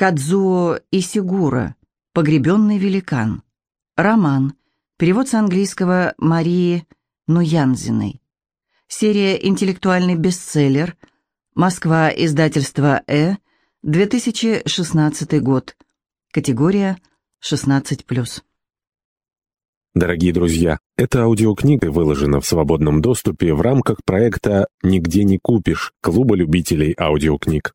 Кадзуо Исигура «Погребенный великан». Роман. Перевод с английского Марии Нуянзиной. Серия «Интеллектуальный бестселлер». Москва. Издательство «Э». 2016 год. Категория 16+. Дорогие друзья, эта аудиокнига выложена в свободном доступе в рамках проекта «Нигде не купишь» Клуба любителей аудиокниг.